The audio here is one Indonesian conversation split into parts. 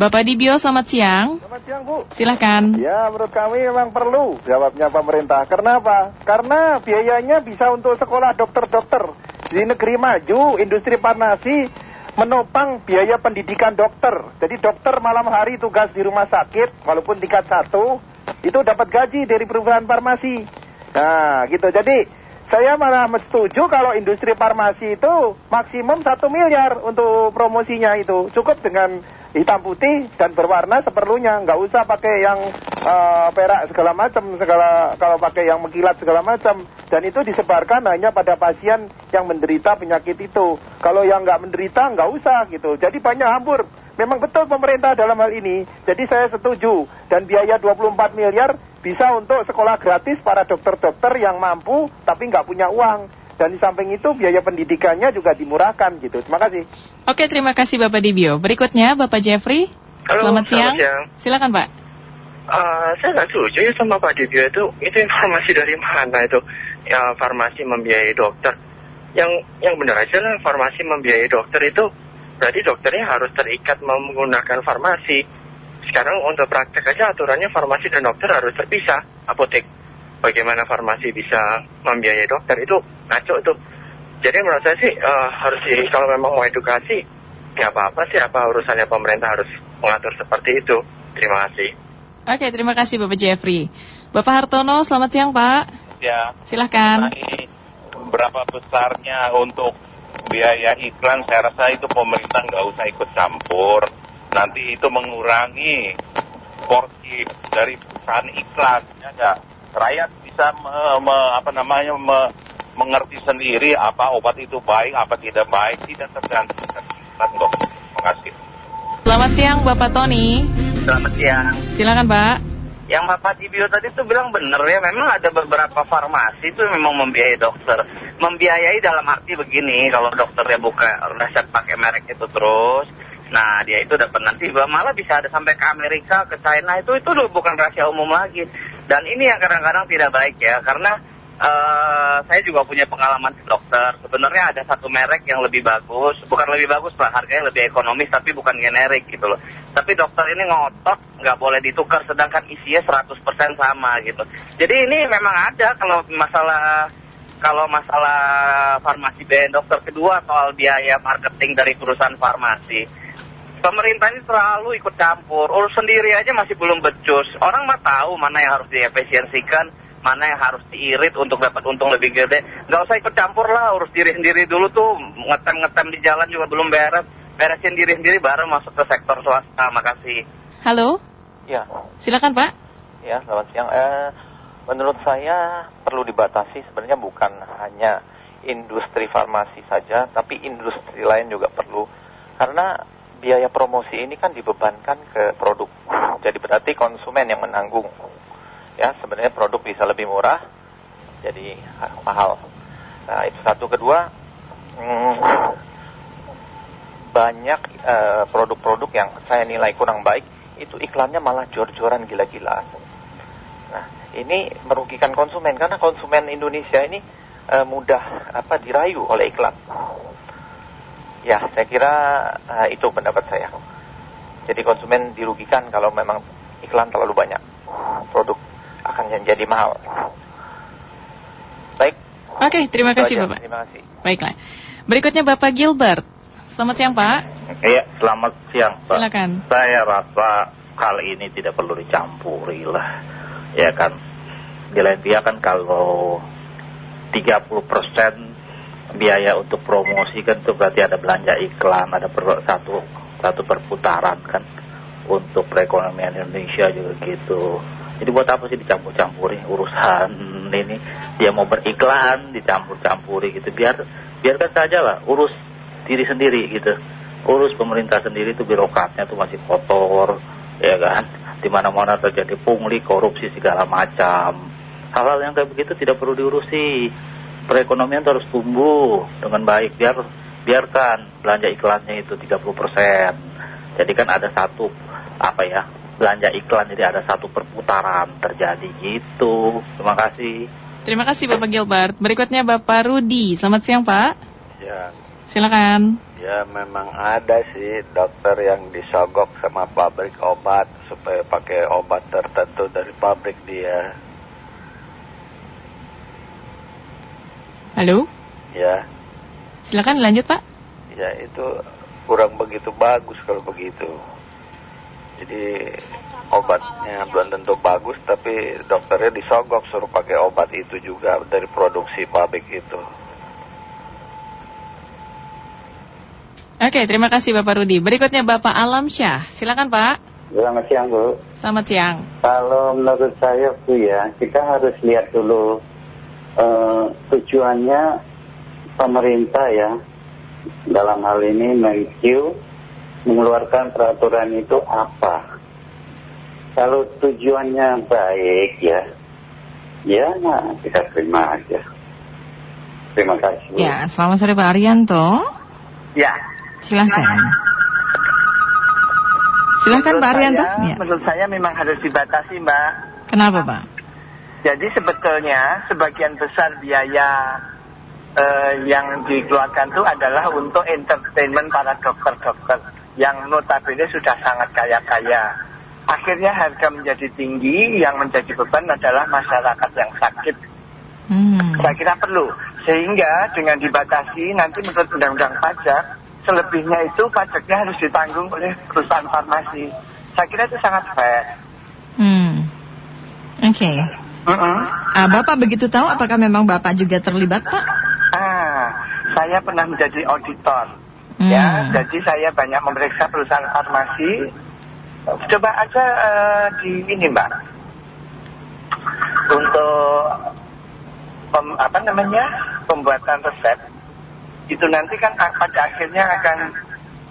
Bapak Dibio, selamat siang. Selamat siang Bu. Silahkan. Ya menurut kami memang perlu jawabnya pemerintah. Kenapa? Karena biayanya bisa untuk sekolah dokter-dokter. Di negeri maju, industri farmasi menopang biaya pendidikan dokter. Jadi dokter malam hari tugas di rumah sakit, walaupun tingkat satu, itu dapat gaji dari perusahaan farmasi. Nah gitu, jadi saya malah setuju kalau industri farmasi itu maksimum satu miliar untuk promosinya itu. Cukup dengan hitam putih dan berwarna seperlunya. Nggak usah pakai yang uh, perak segala macam, segala kalau pakai yang mengkilat segala macam. Dan itu disebarkan hanya pada pasien yang menderita penyakit itu. Kalau yang nggak menderita nggak usah gitu. Jadi banyak hambur. Memang betul pemerintah dalam hal ini. Jadi saya setuju. Dan biaya 24 miliar bisa untuk sekolah gratis para dokter-dokter yang mampu tapi nggak punya uang. Dan di samping itu biaya pendidikannya juga dimurahkan gitu. Terima kasih. Oke, terima kasih Bapak Dibio. Berikutnya Bapak Jeffrey. Halo, selamat siang. selamat siang. Silakan Pak. Uh, saya nggak setuju ya sama Pak Dibio itu. Itu informasi dari mana itu? Ya farmasi membiayai dokter. Yang yang benar aja lah farmasi membiayai dokter itu berarti dokternya harus terikat menggunakan farmasi. Sekarang untuk praktek aja aturannya farmasi dan dokter harus terpisah. Apotek bagaimana farmasi bisa membiayai dokter itu ngaco itu. Jadi menurut saya sih uh, harus sih kalau memang mau edukasi nggak apa-apa sih apa urusannya pemerintah harus mengatur seperti itu. Terima kasih. Oke, terima kasih Bapak Jeffrey. Bapak Hartono, selamat siang Pak. Ya. Silahkan. berapa besarnya untuk biaya iklan, saya rasa itu pemerintah nggak usah ikut campur. Nanti itu mengurangi porsi dari perusahaan iklan. Ya, ya. Rakyat bisa me, me, apa namanya me, mengerti sendiri apa obat itu baik, apa tidak baik, tidak tergantung kok. Terima kasih. Selamat siang Bapak Tony. Selamat siang. Silakan Pak. Yang Bapak Tibio tadi tuh bilang bener ya, memang ada beberapa farmasi itu memang membiayai dokter. Membiayai dalam arti begini, kalau dokternya buka resep pakai merek itu terus, nah dia itu dapat nanti malah bisa ada sampai ke Amerika, ke China itu itu bukan rahasia umum lagi. Dan ini yang kadang-kadang tidak baik ya, karena Uh, saya juga punya pengalaman di dokter. Sebenarnya ada satu merek yang lebih bagus, bukan lebih bagus pak, harganya lebih ekonomis tapi bukan generik gitu loh. Tapi dokter ini ngotot nggak boleh ditukar, sedangkan isinya 100% sama gitu. Jadi ini memang ada kalau masalah kalau masalah farmasi BN dokter kedua soal biaya marketing dari perusahaan farmasi. Pemerintah ini selalu ikut campur, urus sendiri aja masih belum becus. Orang mah tahu mana yang harus diefisiensikan, mana yang harus diirit untuk dapat untung lebih gede. Nggak usah ikut campur lah, urus diri sendiri dulu tuh. Ngetem-ngetem di jalan juga belum beres. Beresin diri sendiri baru masuk ke sektor swasta. Makasih. Halo. Ya. Silakan Pak. Ya, selamat siang. Eh, menurut saya perlu dibatasi sebenarnya bukan hanya industri farmasi saja, tapi industri lain juga perlu. Karena biaya promosi ini kan dibebankan ke produk. Jadi berarti konsumen yang menanggung ya sebenarnya produk bisa lebih murah jadi mahal. Nah itu satu. Kedua hmm, banyak produk-produk uh, yang saya nilai kurang baik itu iklannya malah jor-joran gila-gila. Nah ini merugikan konsumen karena konsumen Indonesia ini uh, mudah apa dirayu oleh iklan. Ya saya kira uh, itu pendapat saya. Jadi konsumen dirugikan kalau memang iklan terlalu banyak produk akan menjadi mahal. Baik. Oke, terima kasih aja. Bapak. Terima kasih. Baiklah. Berikutnya Bapak Gilbert. Selamat siang Pak. Iya, selamat siang Pak. Silakan. Saya rasa hal ini tidak perlu dicampuri lah. Ya kan. Di lain pihak kan kalau 30% biaya untuk promosi kan itu berarti ada belanja iklan, ada per, satu satu perputaran kan untuk perekonomian Indonesia juga gitu. Jadi buat apa sih dicampur-campuri urusan ini? Dia mau beriklan, dicampur-campuri gitu. Biar biarkan saja lah, urus diri sendiri gitu. Urus pemerintah sendiri itu birokratnya tuh masih kotor, ya kan? Di mana-mana terjadi pungli, korupsi segala macam. Hal-hal yang kayak begitu tidak perlu diurusi. Perekonomian harus tumbuh dengan baik. Biar biarkan belanja iklannya itu 30%. Jadi kan ada satu apa ya belanja iklan jadi ada satu perputaran terjadi gitu. Terima kasih. Terima kasih Bapak Gilbert. Berikutnya Bapak Rudi. Selamat siang Pak. Ya. Silakan. Ya memang ada sih dokter yang disogok sama pabrik obat supaya pakai obat tertentu dari pabrik dia. Halo? Ya, Silakan lanjut Pak. ya itu kurang begitu bagus kalau begitu. Jadi obatnya belum tentu bagus tapi dokternya disogok suruh pakai obat itu juga dari produksi pabrik itu. Oke, terima kasih Bapak Rudi. Berikutnya Bapak Alam Syah. Silakan Pak. Selamat siang Bu. Selamat siang. Kalau menurut saya Bu ya, kita harus lihat dulu eh, tujuannya pemerintah ya dalam hal ini Menkyu mengeluarkan peraturan itu apa. Kalau tujuannya baik ya, ya nah, kita terima aja. Terima kasih. Ya, selamat sore Pak Arianto. Ya. Silahkan. Silahkan Menurut Pak Arianto. saya- Ya. Menurut saya memang harus dibatasi, Mbak. Kenapa Pak? Jadi sebetulnya sebagian besar biaya eh, yang dikeluarkan itu adalah untuk entertainment para dokter-dokter yang notabene sudah sangat kaya-kaya. Akhirnya harga menjadi tinggi, yang menjadi beban adalah masyarakat yang sakit. Hmm. Saya kira perlu. Sehingga dengan dibatasi nanti menurut undang-undang pajak, selebihnya itu pajaknya harus ditanggung oleh perusahaan farmasi. Saya kira itu sangat fair. Hmm. Oke. Mm-mm. Ah, Bapak begitu tahu apakah memang Bapak juga terlibat Pak? Ah, saya pernah menjadi auditor. Hmm. Ya, jadi saya banyak memeriksa perusahaan farmasi. Coba aja eh, di ini, Mbak. Untuk pem- apa namanya? pembuatan resep itu nanti kan pada akhirnya akan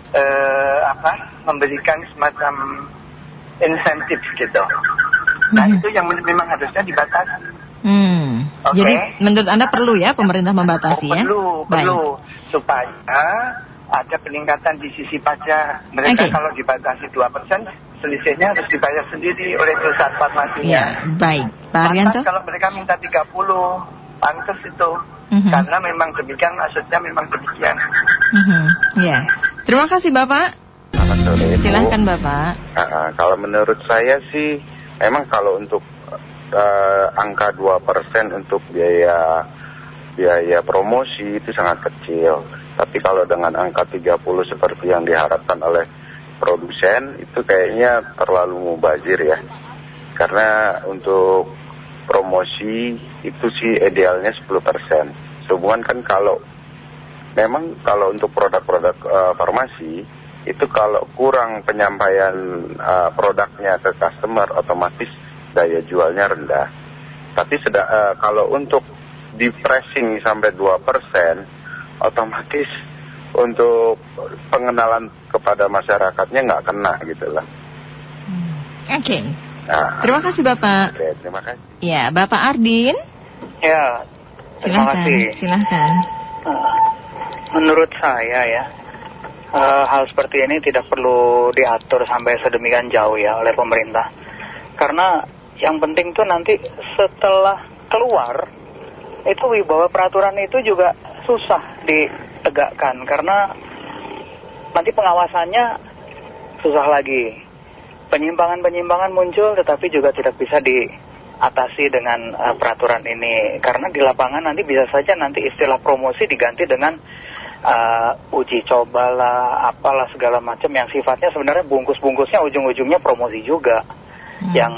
eh, apa? memberikan semacam insentif gitu. Nah, Hmm. itu yang memang harusnya dibatasi. Hmm. Oke. Jadi menurut Anda perlu ya pemerintah membatasi Oh, ya? perlu, Baik. perlu supaya ada peningkatan di sisi pajak. Mereka Oke. kalau dibatasi 2%, selisihnya harus dibayar sendiri oleh perusahaan farmasinya. Ya, baik. Pak Arianto? Kalau mereka minta 30, pantas itu. Mhm. Karena memang demikian, maksudnya memang demikian. Mhm. Ya. Terima kasih Bapak. Selamat sore. Silahkan Bapak. Ah, kalau menurut saya sih, memang kalau untuk eh, angka 2% untuk biaya biaya promosi itu sangat kecil. Tapi kalau dengan angka 30 seperti yang diharapkan oleh produsen, itu kayaknya terlalu mubazir ya. Karena untuk promosi itu sih idealnya 10%. Sehubungan kan kalau memang kalau untuk produk-produk eh, farmasi itu kalau kurang penyampaian uh, produknya ke customer otomatis daya jualnya rendah. Tapi seda, uh, kalau untuk di pressing sampai 2% otomatis untuk pengenalan kepada masyarakatnya nggak kena gitu lah. Oke. Nah, Terima kasih Bapak. oke, terima kasih. Ya, Bapak Ardin. Ya, terima Silahkan. kasih. Silahkan. Menurut saya ya, eh, hal seperti ini tidak perlu diatur sampai sedemikian jauh ya oleh pemerintah. Karena yang penting tuh nanti setelah keluar, itu wibawa peraturan itu juga susah ditegakkan. Karena nanti pengawasannya susah lagi. Penyimpangan-penyimpangan muncul tetapi juga tidak bisa diatasi dengan eh, peraturan ini. Karena di lapangan nanti bisa saja nanti istilah promosi diganti dengan eh, uji cobalah, apalah segala macam yang sifatnya sebenarnya bungkus-bungkusnya ujung-ujungnya promosi juga. Yang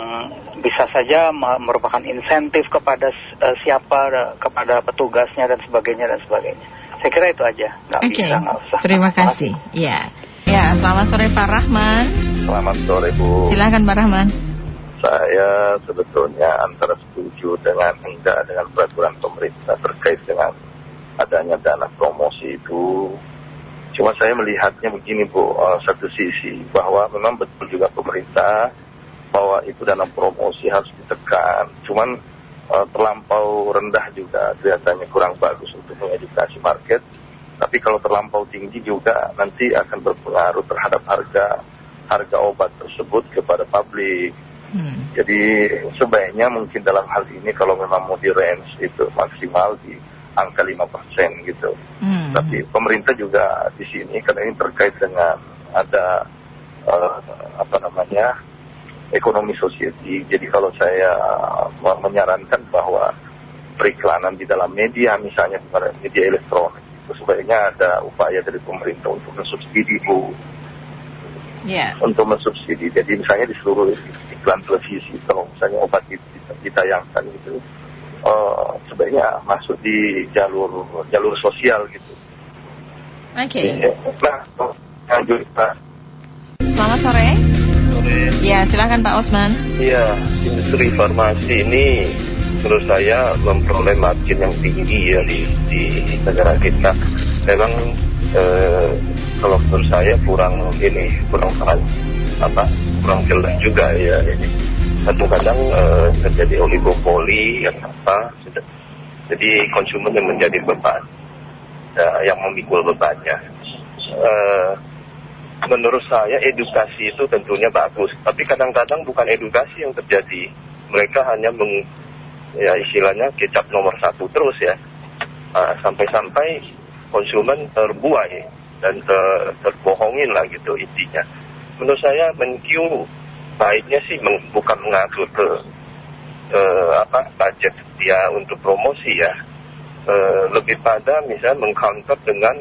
bisa saja me- merupakan insentif kepada eh, siapa, eh, kepada petugasnya dan sebagainya dan sebagainya. Saya kira itu aja, nggak Oke. bisa, nggak usah. Terima kasih. Ya. Ya, selamat sore Pak Rahman. Selamat sore Bu. Silahkan Pak Rahman. Saya sebetulnya antara setuju dengan enggak dengan peraturan pemerintah terkait dengan adanya dana promosi itu. Cuma saya melihatnya begini Bu, eh, satu sisi bahwa memang betul juga pemerintah bahwa itu dana promosi harus ditekan. Cuman eh, terlampau rendah juga kelihatannya kurang bagus untuk mengedukasi market. Tapi kalau terlampau tinggi juga nanti akan berpengaruh terhadap harga harga obat tersebut kepada publik. Hmm. Jadi sebaiknya mungkin dalam hal ini kalau memang mau di range itu maksimal di angka 5% gitu. Hmm. Tapi pemerintah juga di sini karena ini terkait dengan ada eh, apa namanya ekonomi society. Jadi kalau saya eh, menyarankan bahwa periklanan di dalam media misalnya media elektronik itu sebaiknya ada upaya dari pemerintah untuk mensubsidi bu Ya. untuk mensubsidi. Jadi misalnya di seluruh iklan televisi kalau misalnya obat itu ditayangkan gitu eh, sebaiknya masuk di jalur jalur sosial gitu. Oke. Nah, lanjut Pak. Selamat sore. Ya, silakan Pak Osman. Iya, industri farmasi ini menurut saya memperoleh margin yang tinggi ya di, di negara kita. Memang eh, kalau menurut saya kurang ini kurang sangat apa kurang jelas juga ya ini. Kadang-kadang eh, terjadi oligopoli yang apa jadi konsumen yang menjadi beban ya, yang memikul bebannya. Eh, menurut saya edukasi itu tentunya bagus, tapi kadang-kadang bukan edukasi yang terjadi. Mereka hanya meng, ya istilahnya kecap nomor satu terus ya, Ah, sampai-sampai konsumen terbuai dan ter- terbohongin lah gitu intinya. Menurut saya menkyu baiknya sih meng- bukan mengatur ke eh, apa budget dia untuk promosi ya, Eh, lebih pada misalnya mengcounter dengan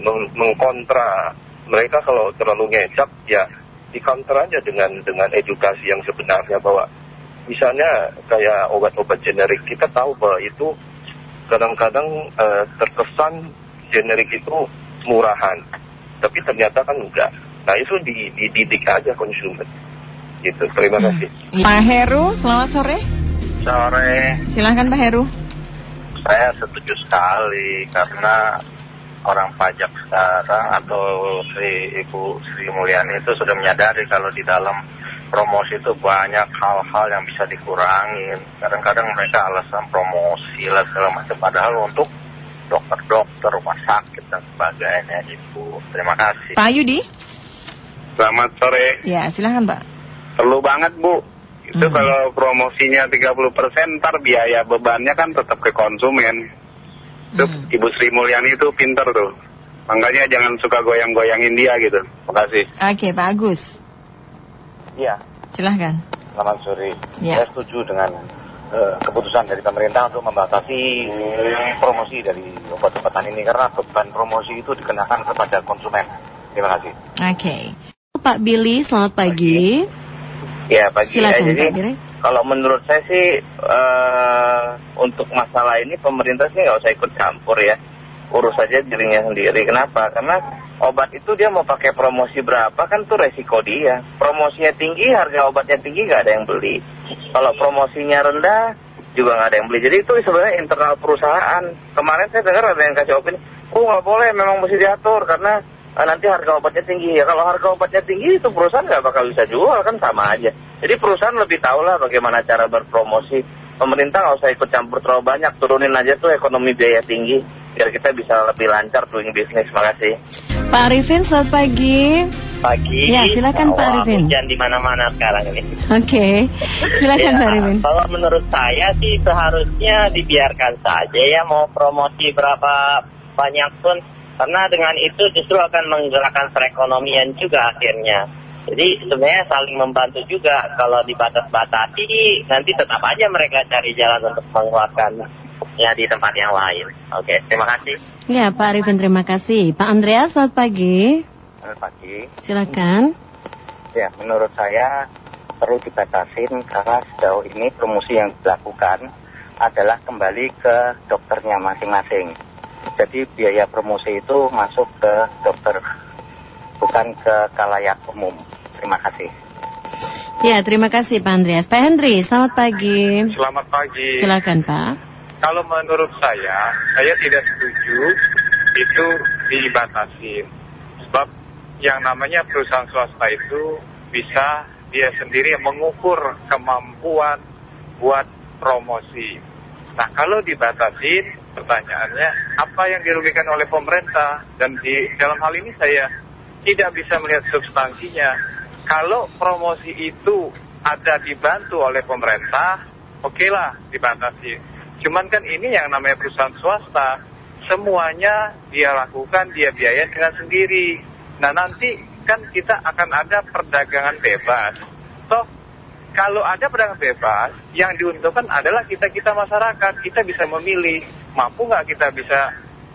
meng- mengkontra mereka kalau terlalu ngecap ya di counter aja dengan dengan edukasi yang sebenarnya bahwa misalnya kayak obat-obat generik kita tahu bahwa itu kadang-kadang eh, terkesan generik itu murahan tapi ternyata kan enggak. Nah itu di- dididik aja konsumen. Gitu. Terima kasih. Pak Heru, selamat sore. Sore, Silakan Pak Heru. saya setuju sekali karena orang pajak sekarang atau si Ibu Sri Mulyani itu sudah menyadari kalau di dalam promosi itu banyak hal-hal yang bisa dikurangin. Kadang-kadang mereka alasan promosi lah segala macam. Padahal untuk dokter-dokter, rumah sakit dan sebagainya Ibu. Terima kasih. Pak Yudi. selamat sore Ya, silakan Pak. perlu banget bu itu kalau promosinya 30% ntar biaya bebannya kan tetap ke konsumen itu Ibu Sri Mulyani itu pinter tuh makanya jangan suka goyang-goyangin dia gitu makasih Oke, Pak Agus. Iya, Silahkan. selamat sore. Ya. Saya setuju dengan eh, keputusan dari pemerintah untuk membatasi promosi dari obat-obatan ini karena beban promosi itu dikenakan kepada konsumen. Terima kasih. Oke. Pak Billy, selamat pagi. Ya pagi Silakan, ya. Jadi Pak Billy. Kalau menurut saya sih eh, untuk masalah ini pemerintah sih nggak usah ikut campur ya. Urus saja dirinya sendiri. Kenapa? Karena obat itu dia mau pakai promosi berapa kan tuh resiko dia. Promosinya tinggi, harga obatnya tinggi nggak ada yang beli. Kalau promosinya rendah juga nggak ada yang beli. Jadi itu sebenarnya internal perusahaan. Kemarin saya dengar ada yang kasih opini, oh nggak boleh, memang mesti diatur karena eh, nanti harga obatnya tinggi. Ya kalau harga obatnya tinggi itu perusahaan nggak bakal bisa jual kan sama aja. Jadi perusahaan lebih tahu lah bagaimana cara berpromosi. Pemerintah nggak usah ikut campur terlalu banyak, turunin aja tuh ekonomi biaya tinggi biar kita bisa lebih lancar doing business. Makasih. Pak Arifin, selamat pagi. Pagi. Ya, silakan, Pak Arifin. Hujan di mana-mana sekarang ini. Oke. Silakan Ya, Pak Arifin. Kalau menurut saya sih seharusnya dibiarkan saja ya mau promosi berapa banyak pun karena dengan itu justru akan menggerakkan perekonomian juga akhirnya. Jadi sebenarnya saling membantu juga kalau dibatas-batasi nanti tetap aja mereka cari jalan untuk mengeluarkan ya di tempat yang lain. Oke, terima kasih. Ya, Pak Arifin, terima kasih. Pak Andreas, selamat pagi. Selamat pagi. Silakan. Ya, menurut saya perlu dibatasin karena sejauh ini promosi yang dilakukan adalah kembali ke dokternya masing-masing. Jadi biaya promosi itu masuk ke dokter, bukan ke kalayak umum. Terima kasih. Ya, terima kasih Pak Andreas. Pak Hendri, selamat pagi. Selamat pagi. Silakan Pak. Kalau menurut saya, saya tidak setuju itu dibatasi. Sebab yang namanya perusahaan swasta itu bisa dia sendiri mengukur kemampuan buat promosi. Nah, kalau dibatasin, pertanyaannya apa yang dirugikan oleh pemerintah? Dan di dalam hal ini saya tidak bisa melihat substansinya. Kalau promosi itu ada dibantu oleh pemerintah, okelah dibatasi. Cuman kan ini yang namanya perusahaan swasta, semuanya dia lakukan, dia biaya dengan sendiri. Nah nanti kan kita akan ada perdagangan bebas. Toh kalau ada perdagangan bebas, yang diuntungkan adalah kita-kita masyarakat. Kita bisa memilih, mampu nggak kita bisa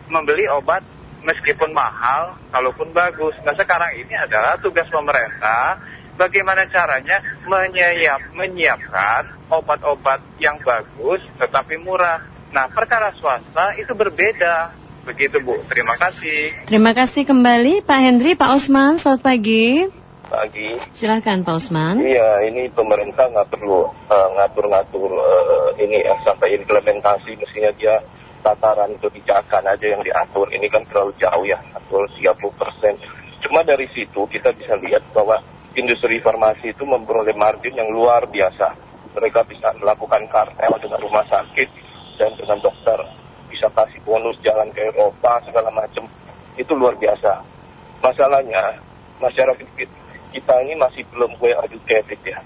membeli obat meskipun mahal, kalaupun bagus. Nah sekarang ini adalah tugas pemerintah bagaimana caranya menyiap, menyiapkan obat-obat yang bagus tetapi murah. Nah perkara swasta itu berbeda. Begitu Bu, terima kasih. Terima kasih kembali Pak Hendri, Pak Osman, selamat pagi. Pagi. Silahkan Pak Osman. Iya, ini pemerintah nggak perlu uh, ngatur-ngatur uh, ini ya sampai implementasi mestinya dia tataran kebijakan aja yang diatur. Ini kan terlalu jauh ya, atur 30 persen. Cuma dari situ kita bisa lihat bahwa industri farmasi itu memperoleh margin yang luar biasa. Mereka bisa melakukan kartel dengan rumah sakit dan dengan dokter bisa kasih bonus jalan ke Eropa segala macam itu luar biasa masalahnya masyarakat kita ini masih belum well educated ya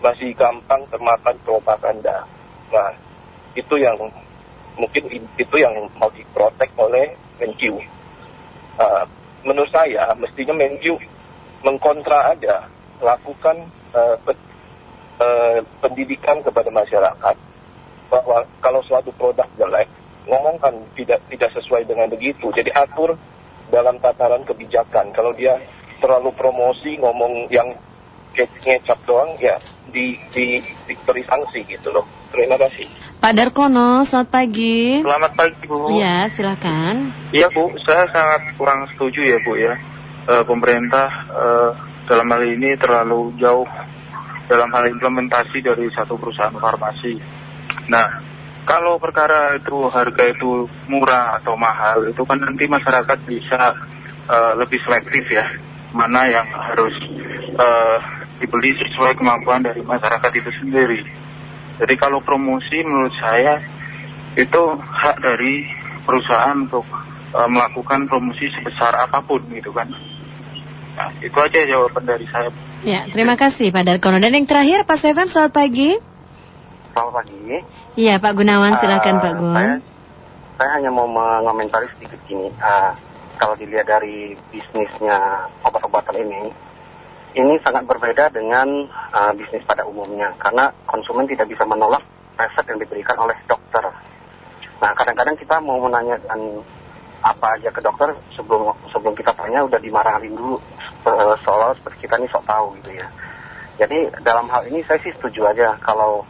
masih gampang termakan propaganda nah itu yang mungkin itu yang mau diprotek oleh Menkyu uh, menurut saya mestinya Menkyu mengkontra aja lakukan uh, uh, pendidikan kepada masyarakat bahwa kalau suatu produk jelek ngomongkan tidak tidak sesuai dengan begitu. Jadi atur dalam tataran kebijakan. Kalau dia terlalu promosi ngomong yang ngecap doang ya di, di diberi sanksi gitu loh. Terima kasih. Pak Darkono, selamat pagi. Selamat pagi Bu. Iya, silakan. Iya Bu, saya sangat kurang setuju ya Bu ya. E, pemerintah e, dalam hal ini terlalu jauh dalam hal implementasi dari satu perusahaan farmasi. Nah, kalau perkara itu harga itu murah atau mahal itu kan nanti masyarakat bisa uh, lebih selektif ya mana yang harus uh, dibeli sesuai kemampuan dari masyarakat itu sendiri. Jadi kalau promosi menurut saya itu hak dari perusahaan untuk uh, melakukan promosi sebesar apa pun gitu kan. Nah, itu aja jawaban dari saya. Ya, terima kasih Pak Darkono. Dan yang terakhir Pak Seven, selamat pagi. Selamat pagi. Iya Pak Gunawan, silakan uh, Pak Gun. Saya, saya hanya mau mengomentari sedikit gini. Uh, kalau dilihat dari bisnisnya obat-obatan ini, ini sangat berbeda dengan uh, bisnis pada umumnya. Karena konsumen tidak bisa menolak resep yang diberikan oleh dokter. Nah, kadang-kadang kita mau menanyakan apa aja ke dokter sebelum sebelum kita tanya udah dimarahin dulu uh, seolah seperti kita ini sok tahu gitu ya. Jadi dalam hal ini saya sih setuju aja kalau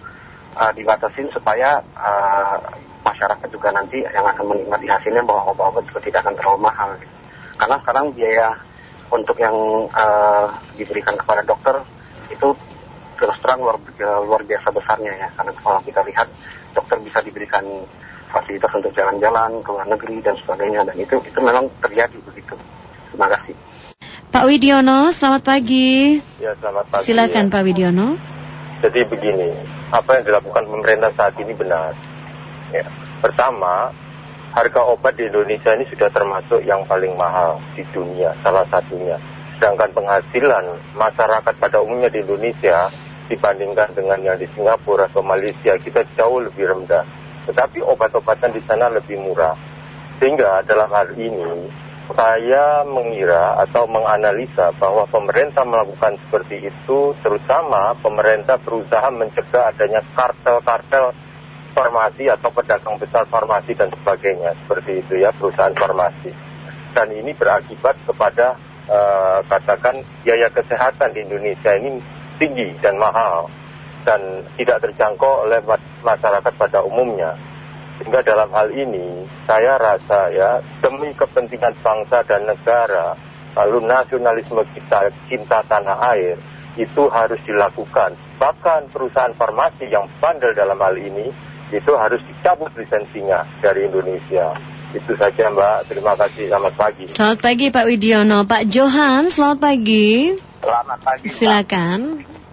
uh, dibatasin supaya uh, masyarakat juga nanti yang akan menikmati hasilnya bahwa obat-obat juga tidak akan terlalu mahal. Gitu. Karena sekarang biaya untuk yang uh, diberikan kepada dokter itu terus terang luar, luar biasa besarnya ya. Karena kalau kita lihat dokter bisa diberikan fasilitas untuk jalan-jalan ke luar negeri dan sebagainya dan itu itu memang terjadi begitu. Terima kasih. Pak Widiono, selamat pagi. Ya, selamat pagi. Silakan ya. Pak Widiono. Jadi begini, apa yang dilakukan pemerintah saat ini benar. Ya. Pertama, harga obat di Indonesia ini sudah termasuk yang paling mahal di dunia, salah satunya. Sedangkan penghasilan masyarakat pada umumnya di Indonesia dibandingkan dengan yang di Singapura atau Malaysia, kita jauh lebih rendah. Tetapi obat-obatan di sana lebih murah. Sehingga dalam hal ini, saya mengira atau menganalisa bahwa pemerintah melakukan seperti itu, terutama pemerintah berusaha mencegah adanya kartel-kartel farmasi atau pedagang besar farmasi dan sebagainya, seperti itu ya perusahaan farmasi. Dan ini berakibat kepada uh, katakan biaya kesehatan di Indonesia ini tinggi dan mahal dan tidak terjangkau oleh masyarakat pada umumnya. Sehingga dalam hal ini saya rasa ya demi kepentingan bangsa dan negara lalu nasionalisme kita cinta tanah air itu harus dilakukan. Bahkan perusahaan farmasi yang bandel dalam hal ini itu harus dicabut lisensinya dari Indonesia. Itu saja Mbak, terima kasih, selamat pagi. Selamat pagi Pak Widiono, Pak Johan, selamat pagi. Selamat pagi. Silakan.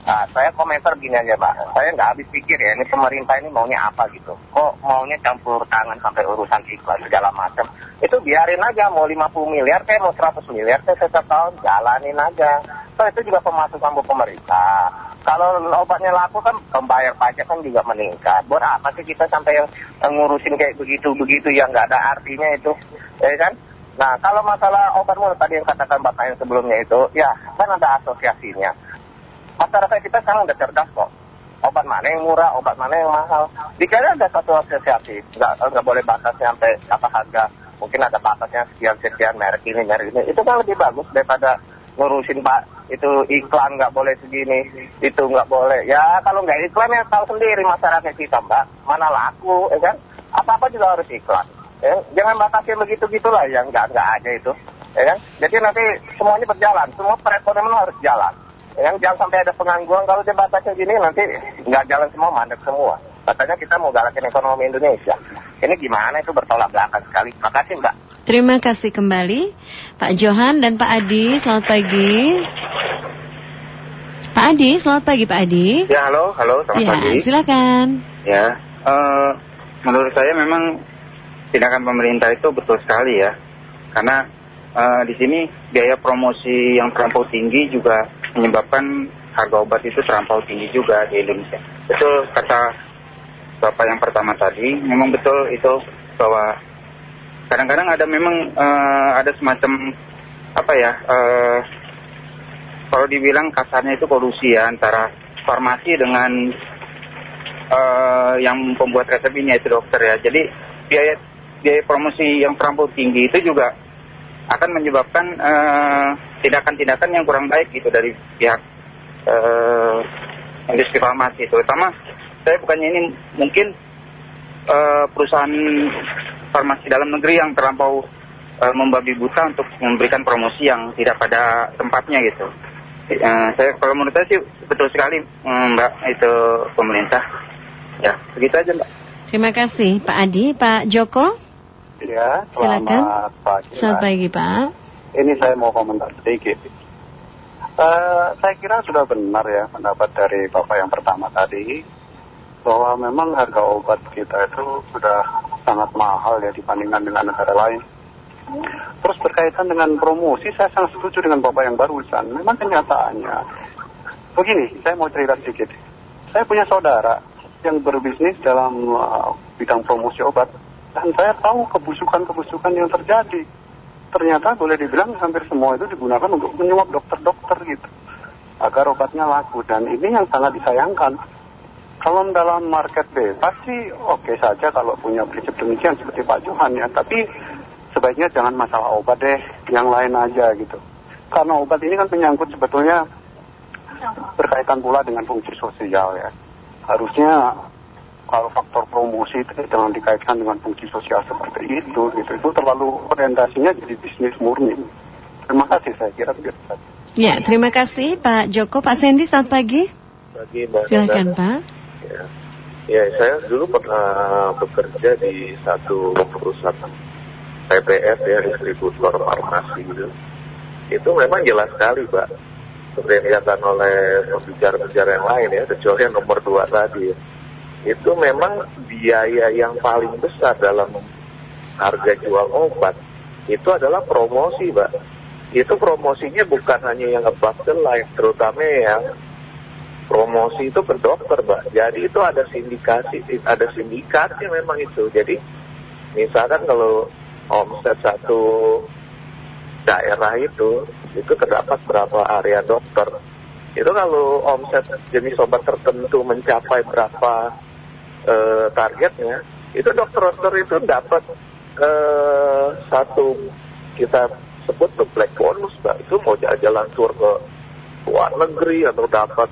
Nah, saya komentar gini aja, Pak. Saya nggak habis pikir ya, ini pemerintah ini maunya apa gitu. Kok maunya campur tangan sampai urusan iklan segala macam. Itu biarin aja, mau 50 miliar kayak mau 100 miliar, saya tetap tahun jalanin aja. So, itu juga pemasukan buat pemerintah. Kalau obatnya laku kan pembayar pajak kan juga meningkat. Buat apa sih kita sampai yang, ngurusin kayak begitu-begitu yang nggak ada artinya itu, ya kan? Nah, kalau masalah obat mulut tadi yang katakan Bapak yang sebelumnya itu, ya kan ada asosiasinya masyarakat kita sekarang udah cerdas kok. Obat mana yang murah, obat mana yang mahal. Dikira ada satu asosiasi, nggak nggak boleh batasnya sampai apa harga. Mungkin ada batasnya sekian sekian merek ini merek ini. Itu kan lebih bagus daripada ngurusin pak itu iklan nggak boleh segini, itu nggak boleh. Ya kalau nggak iklan ya tahu sendiri masyarakat kita mbak, mana laku, ya kan? Apa apa juga harus iklan. Ya, jangan batasi begitu gitulah yang nggak nggak ada itu, ya kan? Jadi nanti semuanya berjalan, semua perekonomian harus jalan yang jangan sampai ada pengangguran kalau jembatannya gini nanti nggak jalan semua mandek semua. Katanya kita mau galakin ekonomi Indonesia. Ini gimana itu bertolak belakang sekali. Makasih mbak. Terima kasih kembali. Pak Johan dan Pak Adi selamat pagi. Pak Adi selamat pagi Pak Adi. Ya halo halo selamat ya, pagi. silakan. Ya uh, menurut saya memang tindakan pemerintah itu betul sekali ya. Karena uh, di sini biaya promosi yang terlampau tinggi juga menyebabkan harga obat itu terlampau tinggi juga di Indonesia. Betul kata Bapak yang pertama tadi, memang betul itu bahwa kadang-kadang ada memang uh, ada semacam apa ya, uh, kalau dibilang kasarnya itu kolusi ya antara farmasi dengan uh, yang pembuat resep ini yaitu dokter ya. Jadi biaya biaya promosi yang terlampau tinggi itu juga akan menyebabkan tindakan-tindakan yang kurang baik gitu dari pihak uh, industri farmasi terutama saya bukannya ini mungkin uh, perusahaan farmasi dalam negeri yang terlampau uh, membabi buta untuk memberikan promosi yang tidak pada tempatnya gitu. Uh, saya kalau menurut saya sih betul sekali Mbak itu pemerintah. Ya, begitu aja Mbak. Terima kasih Pak Adi, Pak Joko. Ya, Silakan. selamat pagi. Selamat pagi Pak. Ini saya mau komentar sedikit. Eh, saya kira sudah benar ya pendapat dari Bapak yang pertama tadi bahwa memang harga obat kita itu sudah sangat mahal ya dibandingkan dengan negara lain. Terus berkaitan dengan promosi, saya sangat setuju dengan Bapak yang barusan. Memang kenyataannya, begini, saya mau cerita sedikit. Saya punya saudara yang berbisnis dalam uh, bidang promosi obat. Dan saya tahu kebusukan-kebusukan yang terjadi. Ternyata boleh dibilang hampir semua itu digunakan untuk menyuap dokter-dokter gitu. Agar obatnya laku. Dan ini yang sangat disayangkan. Kalau dalam market bebas sih oke saja kalau punya prinsip demikian seperti Pak Johan ya. Tapi sebaiknya jangan masalah obat deh, yang lain aja gitu. Karena obat ini kan menyangkut sebetulnya berkaitan pula dengan fungsi sosial ya. Harusnya kalau faktor promosi itu jangan dikaitkan dengan fungsi sosial seperti itu gitu. Itu terlalu orientasinya jadi bisnis murni. Terima kasih saya kira begitu. Ya, terima kasih Pak Joko. Pak Sandy, selamat pagi. Pagi Mbak Silakan Nanda. Pak. Ya. ya, saya dulu pernah bekerja di satu perusahaan PPF ya, distributor farmasi gitu. Itu memang jelas sekali, Mbak. Seperti yang dikatakan oleh pembicara-pembicara yang lain ya, kecuali yang nomor dua tadi ya. Itu memang biaya yang paling besar dalam harga jual obat. Itu adalah promosi, Mbak. Itu promosinya bukan hanya yang above the line, terutama yang promosi itu ke dokter, Mbak. Jadi itu ada sindikasi, ada sindikatnya memang itu. Jadi misalkan kalau omset satu daerah itu, itu terdapat berapa area dokter. Itu kalau omset jenis obat tertentu mencapai berapa eh, targetnya, itu dokter-dokter itu dapat eh, satu kita sebut the black bonus, Mbak. Itu mau jalan-jalan tour ke luar negeri atau dapat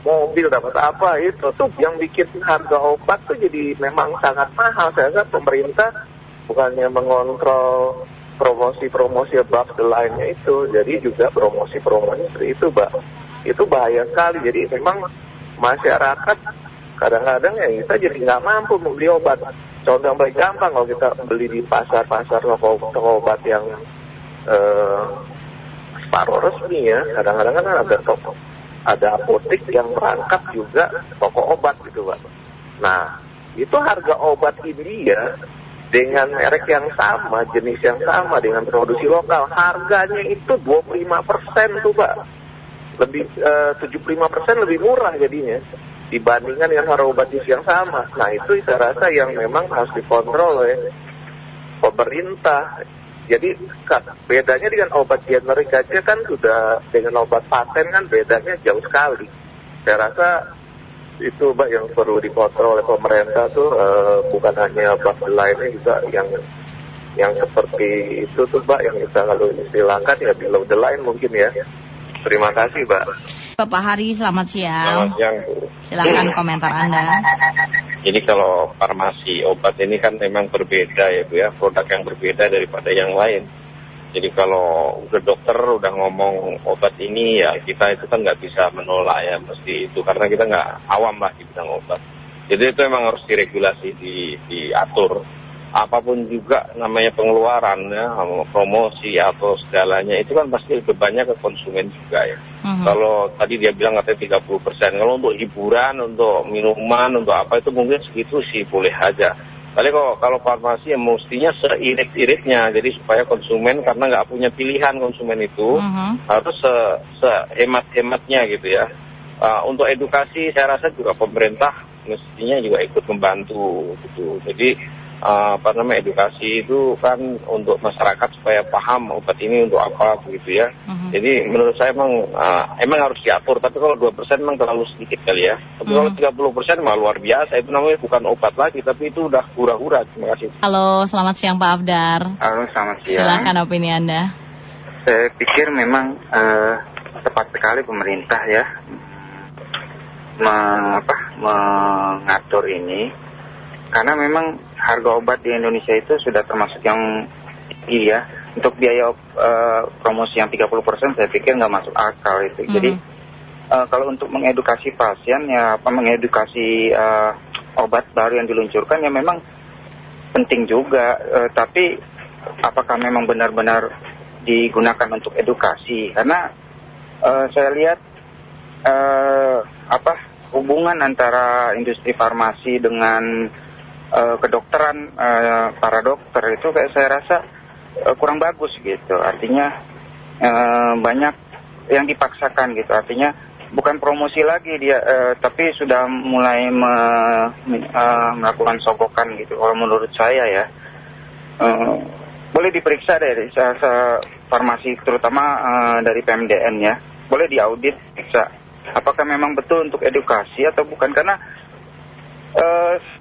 mobil dapat apa itu tuh yang bikin harga obat tuh jadi memang sangat mahal. Saya rasa pemerintah bukannya mengontrol promosi-promosi above the itu jadi juga promosi-promosi itu mbak. Itu bahaya sekali. Jadi memang masyarakat kadang-kadang ya kita jadi nggak mampu membeli obat contoh yang paling gampang kalau kita beli di pasar-pasar toko toko obat yang eh, separuh resmi ya kadang-kadang kan ada toko ada apotek yang merangkap juga toko obat gitu Pak. Nah, itu harga obat India dengan merek yang sama, jenis yang sama dengan produksi lokal, harganya itu 25 persen tuh Pak. Lebih eh, 75 persen lebih murah jadinya dibandingkan dengan jenis yang sama. Nah itu saya rasa yang memang harus dikontrol oleh pemerintah. Jadi bedanya dengan obat generik aja kan sudah dengan obat paten kan bedanya jauh sekali. Saya rasa itu mbak yang perlu dikontrol oleh pemerintah tuh eh, bukan hanya obat lainnya juga yang yang seperti itu tuh mbak yang kita kalau istilahkan ya below the mungkin ya. Terima kasih mbak. Bapak Hari, selamat siang. Selamat siang Bu. Silakan komentar Anda. Jadi kalau farmasi obat ini kan memang berbeda ya Bu ya, produk yang berbeda daripada yang lain. Jadi kalau udah dokter udah ngomong obat ini ya kita itu kan nggak bisa menolak ya mesti itu karena kita nggak awam lah di bidang obat. Jadi itu memang harus diregulasi, di, diatur. Apa pun juga namanya pengeluaran ya, promosi atau segalanya itu kan pasti lebih banyak ke konsumen juga ya. Kalau tadi dia bilang katanya 30 persen, kalau untuk hiburan, untuk minuman, untuk apa itu mungkin segitu sih boleh aja. Tapi kalau kalau farmasi ya mestinya seirit-iritnya, jadi supaya konsumen karena nggak punya pilihan konsumen itu harus se sehemat-hematnya gitu ya. Uh, untuk edukasi saya rasa juga pemerintah mestinya juga ikut membantu gitu. Jadi uh, apa namanya edukasi itu kan untuk masyarakat supaya paham obat ini untuk apa begitu ya. Jadi menurut saya emang uh, emang harus diatur. Tapi kalau dua persen memang terlalu sedikit kali ya. Tapi kalau 30 persen mah luar biasa. Itu namanya bukan obat lagi, tapi itu udah hura-hura. Terima kasih. Halo, selamat siang Pak Afdar. Halo, selamat siang. Silakan opini Anda. Saya pikir memang eh, tepat sekali pemerintah ya me- apa, mengatur ini karena memang harga obat di Indonesia itu sudah termasuk yang tinggi ya. Untuk biaya eh, promosi yang 30% saya pikir nggak masuk akal itu. Jadi eh, kalau untuk mengedukasi pasien ya apa mengedukasi eh, obat baru yang diluncurkan ya memang penting juga. Eh, tapi apakah memang benar-benar digunakan untuk edukasi? Karena eh, saya lihat eh, apa hubungan antara industri farmasi dengan eh, kedokteran eh, para dokter itu kayak saya rasa eh, kurang bagus gitu. Artinya eh, banyak yang dipaksakan gitu. Artinya bukan promosi lagi dia, eh, tapi sudah mulai me- eh, melakukan sogokan gitu. Kalau menurut saya ya, Eh, boleh diperiksa dari sa- farmasi terutama eh, dari PMDN ya. Boleh diaudit, periksa. Apakah memang betul untuk edukasi atau bukan? Karena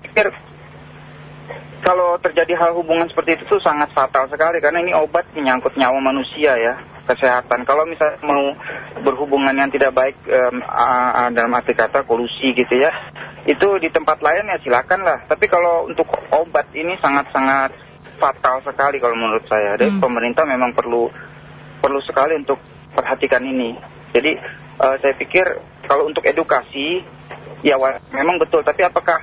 pikir kalau terjadi hal hubungan seperti itu tuh sangat fatal sekali karena ini obat menyangkut nyawa manusia ya kesehatan. Kalau misalnya mau berhubungan yang tidak baik em, a- a- dalam arti kata kolusi gitu ya, itu di tempat lain ya silakan lah. Tapi kalau untuk obat ini sangat-sangat fatal sekali kalau menurut saya. Dan pemerintah memang perlu perlu sekali untuk perhatikan ini. Jadi eh, saya pikir kalau untuk edukasi ya memang betul. Tapi apakah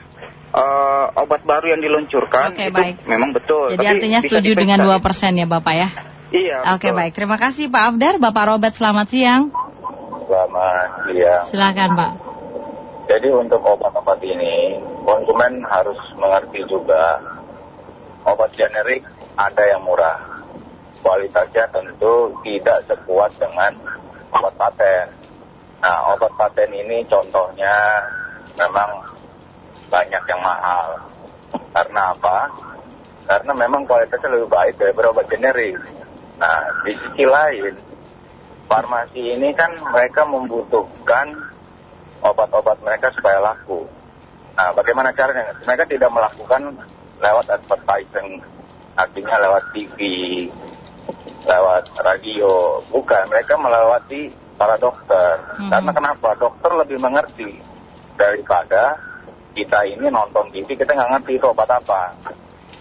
eh, obat baru yang diluncurkan Oke, itu baik. memang betul. Jadi Tapi artinya setuju dengan 2% ya Bapak ya? Iya. Oke betul. baik, terima kasih Pak Afdar. Bapak Robert selamat siang. Selamat siang. Silakan Pak. Jadi untuk obat-obat ini, konsumen harus mengerti juga obat generik ada yang murah. Kualitasnya tentu tidak sekuat dengan obat paten. Nah, obat paten ini contohnya memang banyak yang mahal. Karena apa? Karena memang kualitasnya lebih baik daripada obat generik. Nah, di sisi lain, farmasi ini kan mereka membutuhkan obat-obat mereka supaya laku. Nah, bagaimana caranya? Mereka tidak melakukan lewat advertising, artinya lewat TV, lewat radio. Bukan, mereka melewati para dokter. Karena kenapa? Dokter lebih mengerti daripada kita ini nonton TV, kita nggak ngerti itu obat apa.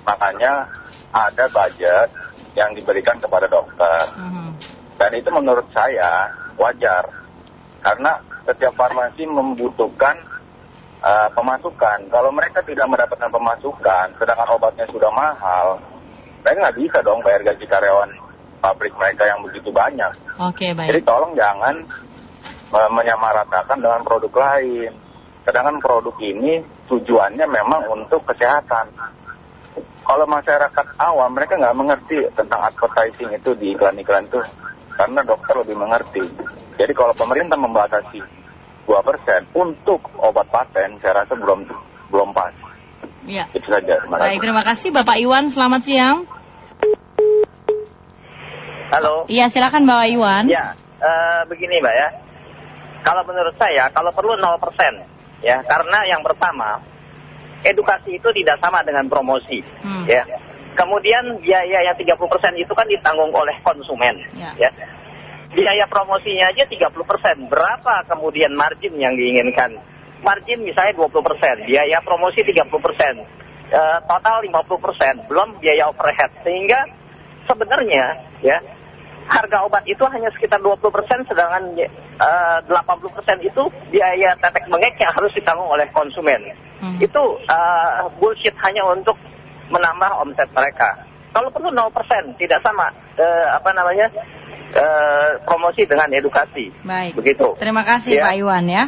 Makanya ada budget yang diberikan kepada dokter. Dan itu menurut saya wajar. Karena setiap farmasi membutuhkan uh, pemasukan. Kalau mereka tidak mendapatkan pemasukan, sedangkan obatnya sudah mahal, mereka nggak bisa dong bayar gaji karyawan pabrik mereka yang begitu banyak. Oke Jadi baik. tolong jangan me- menyamaratakan dengan produk lain. Sedangkan produk ini tujuannya memang untuk kesehatan. Kalau masyarakat awam mereka nggak mengerti tentang advertising itu di iklan-iklan itu karena dokter lebih mengerti. Jadi kalau pemerintah membatasi 2% untuk obat paten saya rasa belum belum pas. Ya. Itu saja. Terima Baik, kasih. terima kasih Bapak Iwan. Selamat siang. Halo. Iya, silakan Bapak Iwan. Ya, eh, begini Mbak ya. Kalau menurut saya, kalau perlu 0%. Ya, karena yang pertama, edukasi itu tidak sama dengan promosi. Ya. Kemudian biaya yang 30% itu kan ditanggung oleh konsumen. Ya. Biaya promosinya aja 30%. Berapa kemudian margin yang diinginkan? Margin misalnya 20%, biaya promosi 30%. Eh, total 50%, belum biaya overhead. Sehingga sebenarnya ya harga obat itu hanya sekitar 20% sedangkan eh, 80% itu biaya tetek bengek yang harus ditanggung oleh konsumen. Itu eh, bullshit hanya untuk menambah omset mereka. Kalau perlu 0% tidak sama eh, apa namanya eh, promosi dengan edukasi. Baik. Begitu. Terima kasih Ya. Pak Iwan ya.